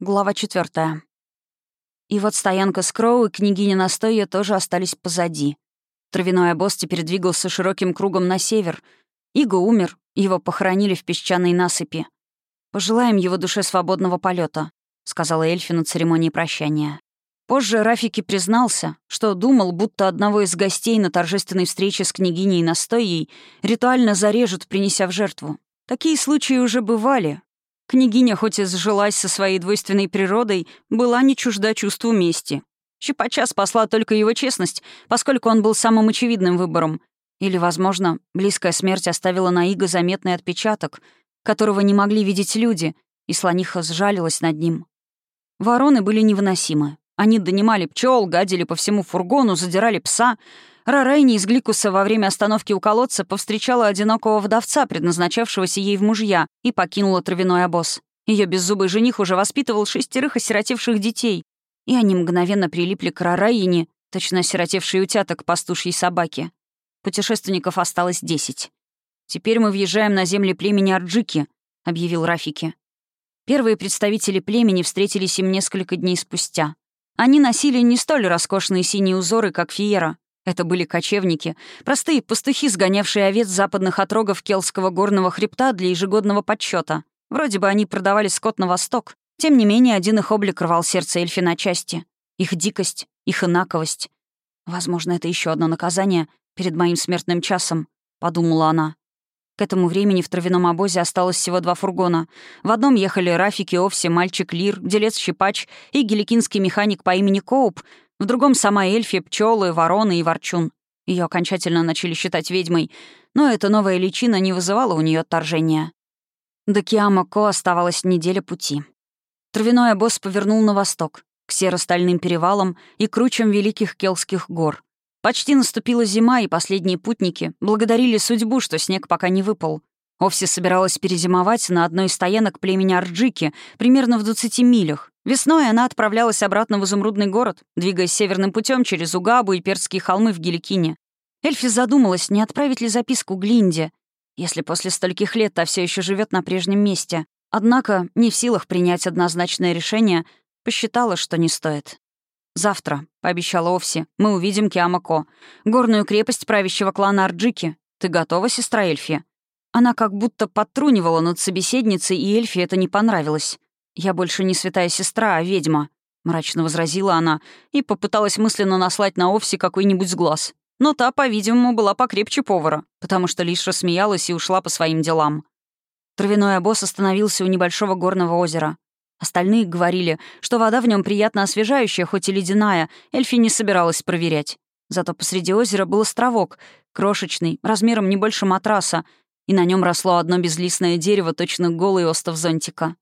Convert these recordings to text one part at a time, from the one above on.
Глава четвертая. И вот стоянка с Кроу и княгиня Настойя тоже остались позади. Травяной обоз теперь двигался широким кругом на север. Иго умер, его похоронили в песчаной насыпи. «Пожелаем его душе свободного полета, сказала Эльфи на церемонии прощания. Позже Рафики признался, что думал, будто одного из гостей на торжественной встрече с княгиней Настоей ритуально зарежут, принеся в жертву. Такие случаи уже бывали, Княгиня, хоть и сжилась со своей двойственной природой, была не чужда чувству мести. Щипача спасла только его честность, поскольку он был самым очевидным выбором. Или, возможно, близкая смерть оставила на Иго заметный отпечаток, которого не могли видеть люди, и слониха сжалилась над ним. Вороны были невыносимы. Они донимали пчел, гадили по всему фургону, задирали пса, Рарайни из Гликуса во время остановки у колодца повстречала одинокого вдовца, предназначавшегося ей в мужья, и покинула травяной обоз. Ее беззубый жених уже воспитывал шестерых осиротевших детей, и они мгновенно прилипли к Рарайине, точно осиротевшей утяток пастушьей собаки. Путешественников осталось десять. «Теперь мы въезжаем на земли племени Арджики», — объявил Рафики. Первые представители племени встретились им несколько дней спустя. Они носили не столь роскошные синие узоры, как Фиера, это были кочевники, простые пастухи, сгонявшие овец западных отрогов Келского горного хребта для ежегодного подсчета. Вроде бы они продавали скот на восток. Тем не менее, один их облик рвал сердце эльфи на части. Их дикость, их инаковость. «Возможно, это еще одно наказание перед моим смертным часом», — подумала она. К этому времени в травяном обозе осталось всего два фургона. В одном ехали Рафики, Овси, мальчик Лир, делец-щипач и геликинский механик по имени Коуп, в другом сама эльфи, пчелы, вороны и ворчун. Ее окончательно начали считать ведьмой, но эта новая личина не вызывала у нее отторжения. До Киама-Ко оставалась неделя пути. Травяной обоз повернул на восток, к серо-стальным перевалам и кручам Великих Келских гор. Почти наступила зима, и последние путники благодарили судьбу, что снег пока не выпал. Овси собиралась перезимовать на одной из стоянок племени Арджики, примерно в 20 милях. Весной она отправлялась обратно в изумрудный город, двигаясь северным путем через Угабу и Перские холмы в Геликине. Эльфи задумалась, не отправить ли записку Глинде, если после стольких лет та все еще живет на прежнем месте. Однако, не в силах принять однозначное решение, посчитала, что не стоит. «Завтра», — пообещала Овси, — «мы увидим Киамако, горную крепость правящего клана Арджики. Ты готова, сестра Эльфи?» Она как будто подтрунивала над собеседницей, и Эльфе это не понравилось. «Я больше не святая сестра, а ведьма», — мрачно возразила она и попыталась мысленно наслать на Овси какой-нибудь сглаз. Но та, по-видимому, была покрепче повара, потому что лишь рассмеялась и ушла по своим делам. Травяной обоз остановился у небольшого горного озера. Остальные говорили, что вода в нем приятно освежающая, хоть и ледяная, Эльфи не собиралась проверять. Зато посреди озера был островок, крошечный, размером не больше матраса, и на нем росло одно безлистное дерево, точно голый остов зонтика.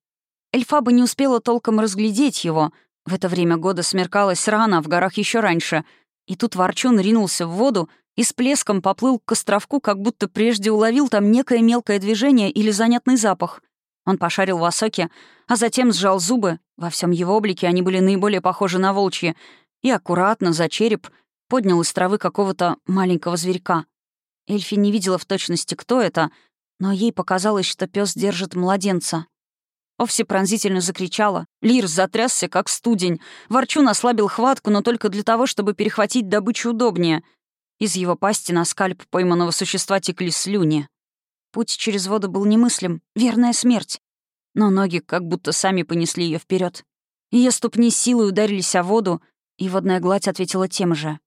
Эльфаба не успела толком разглядеть его. В это время года смеркалось рано, в горах еще раньше. И тут Ворчун ринулся в воду и с плеском поплыл к островку, как будто прежде уловил там некое мелкое движение или занятный запах. Он пошарил в осоке, а затем сжал зубы, во всем его облике они были наиболее похожи на волчьи, и аккуратно, за череп, поднял из травы какого-то маленького зверька. Эльфи не видела в точности, кто это, но ей показалось, что пес держит младенца. Овси пронзительно закричала. Лир затрясся, как студень. Ворчун ослабил хватку, но только для того, чтобы перехватить добычу удобнее. Из его пасти на скальп пойманного существа текли слюни. Путь через воду был немыслим, верная смерть. Но ноги как будто сами понесли ее вперед. Ее ступни силой ударились о воду, и водная гладь ответила тем же.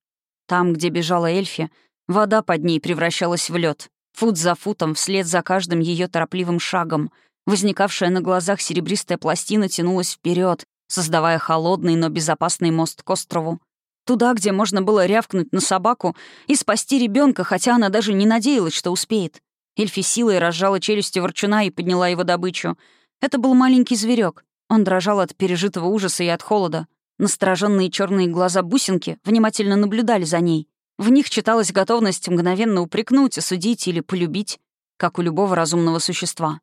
Там, где бежала Эльфи, Вода под ней превращалась в лед, фут за футом, вслед за каждым ее торопливым шагом. Возникавшая на глазах серебристая пластина тянулась вперед, создавая холодный, но безопасный мост к острову. Туда, где можно было рявкнуть на собаку и спасти ребенка, хотя она даже не надеялась, что успеет. Эльфи силой разжала челюсти ворчуна и подняла его добычу. Это был маленький зверек. Он дрожал от пережитого ужаса и от холода. Настороженные черные глаза бусинки внимательно наблюдали за ней. В них читалась готовность мгновенно упрекнуть, осудить или полюбить, как у любого разумного существа.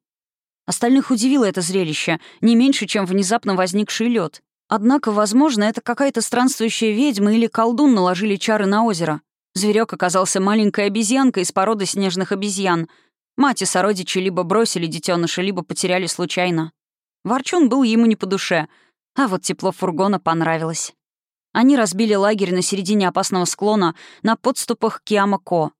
Остальных удивило это зрелище, не меньше, чем внезапно возникший лед. Однако, возможно, это какая-то странствующая ведьма или колдун наложили чары на озеро. Зверек оказался маленькой обезьянкой из породы снежных обезьян. Мать и сородичи либо бросили детеныша, либо потеряли случайно. Ворчун был ему не по душе. А вот тепло фургона понравилось. Они разбили лагерь на середине опасного склона на подступах к Ямако.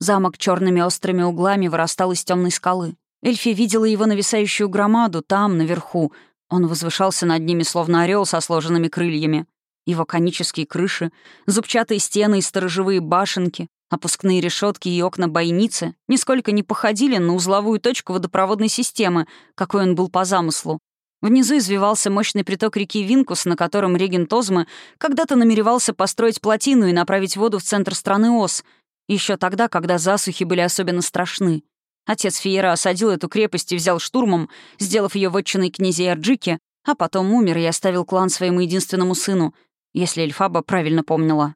Замок черными острыми углами вырастал из темной скалы. Эльфи видела его нависающую громаду там, наверху. Он возвышался над ними, словно орел со сложенными крыльями. Его конические крыши, зубчатые стены и сторожевые башенки, опускные решетки и окна бойницы нисколько не походили на узловую точку водопроводной системы, какой он был по замыслу. Внизу извивался мощный приток реки Винкус, на котором регент Озмы когда-то намеревался построить плотину и направить воду в центр страны Ос, еще тогда, когда засухи были особенно страшны. Отец Фиера осадил эту крепость и взял штурмом, сделав ее вотчиной князей Арджики, а потом умер и оставил клан своему единственному сыну, если Эльфаба правильно помнила.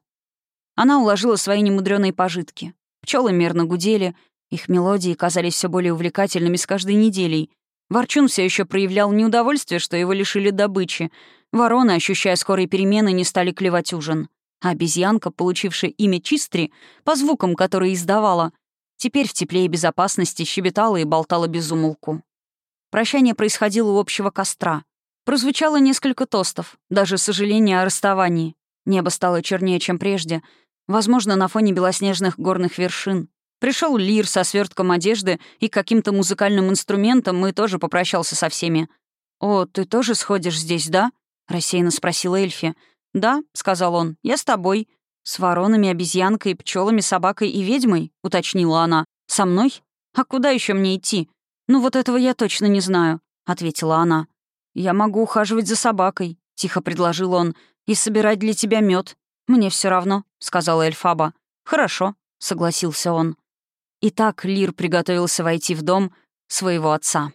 Она уложила свои немудреные пожитки. Пчелы мерно гудели, их мелодии казались все более увлекательными с каждой неделей. Ворчун все еще проявлял неудовольствие, что его лишили добычи. Вороны, ощущая скорые перемены, не стали клевать ужин. А обезьянка, получившая имя Чистри, по звукам, которые издавала, теперь в тепле и безопасности щебетала и болтала без умолку. Прощание происходило у общего костра. Прозвучало несколько тостов, даже сожаление о расставании. Небо стало чернее, чем прежде — Возможно, на фоне белоснежных горных вершин. Пришел Лир со свертком одежды и каким-то музыкальным инструментом и тоже попрощался со всеми. «О, ты тоже сходишь здесь, да?» — рассеянно спросила Эльфи. «Да», — сказал он, — «я с тобой». «С воронами, обезьянкой, пчелами, собакой и ведьмой?» — уточнила она. «Со мной? А куда еще мне идти?» «Ну вот этого я точно не знаю», — ответила она. «Я могу ухаживать за собакой», — тихо предложил он, — «и собирать для тебя мед. «Мне все равно», — сказала Эльфаба. «Хорошо», — согласился он. И так Лир приготовился войти в дом своего отца.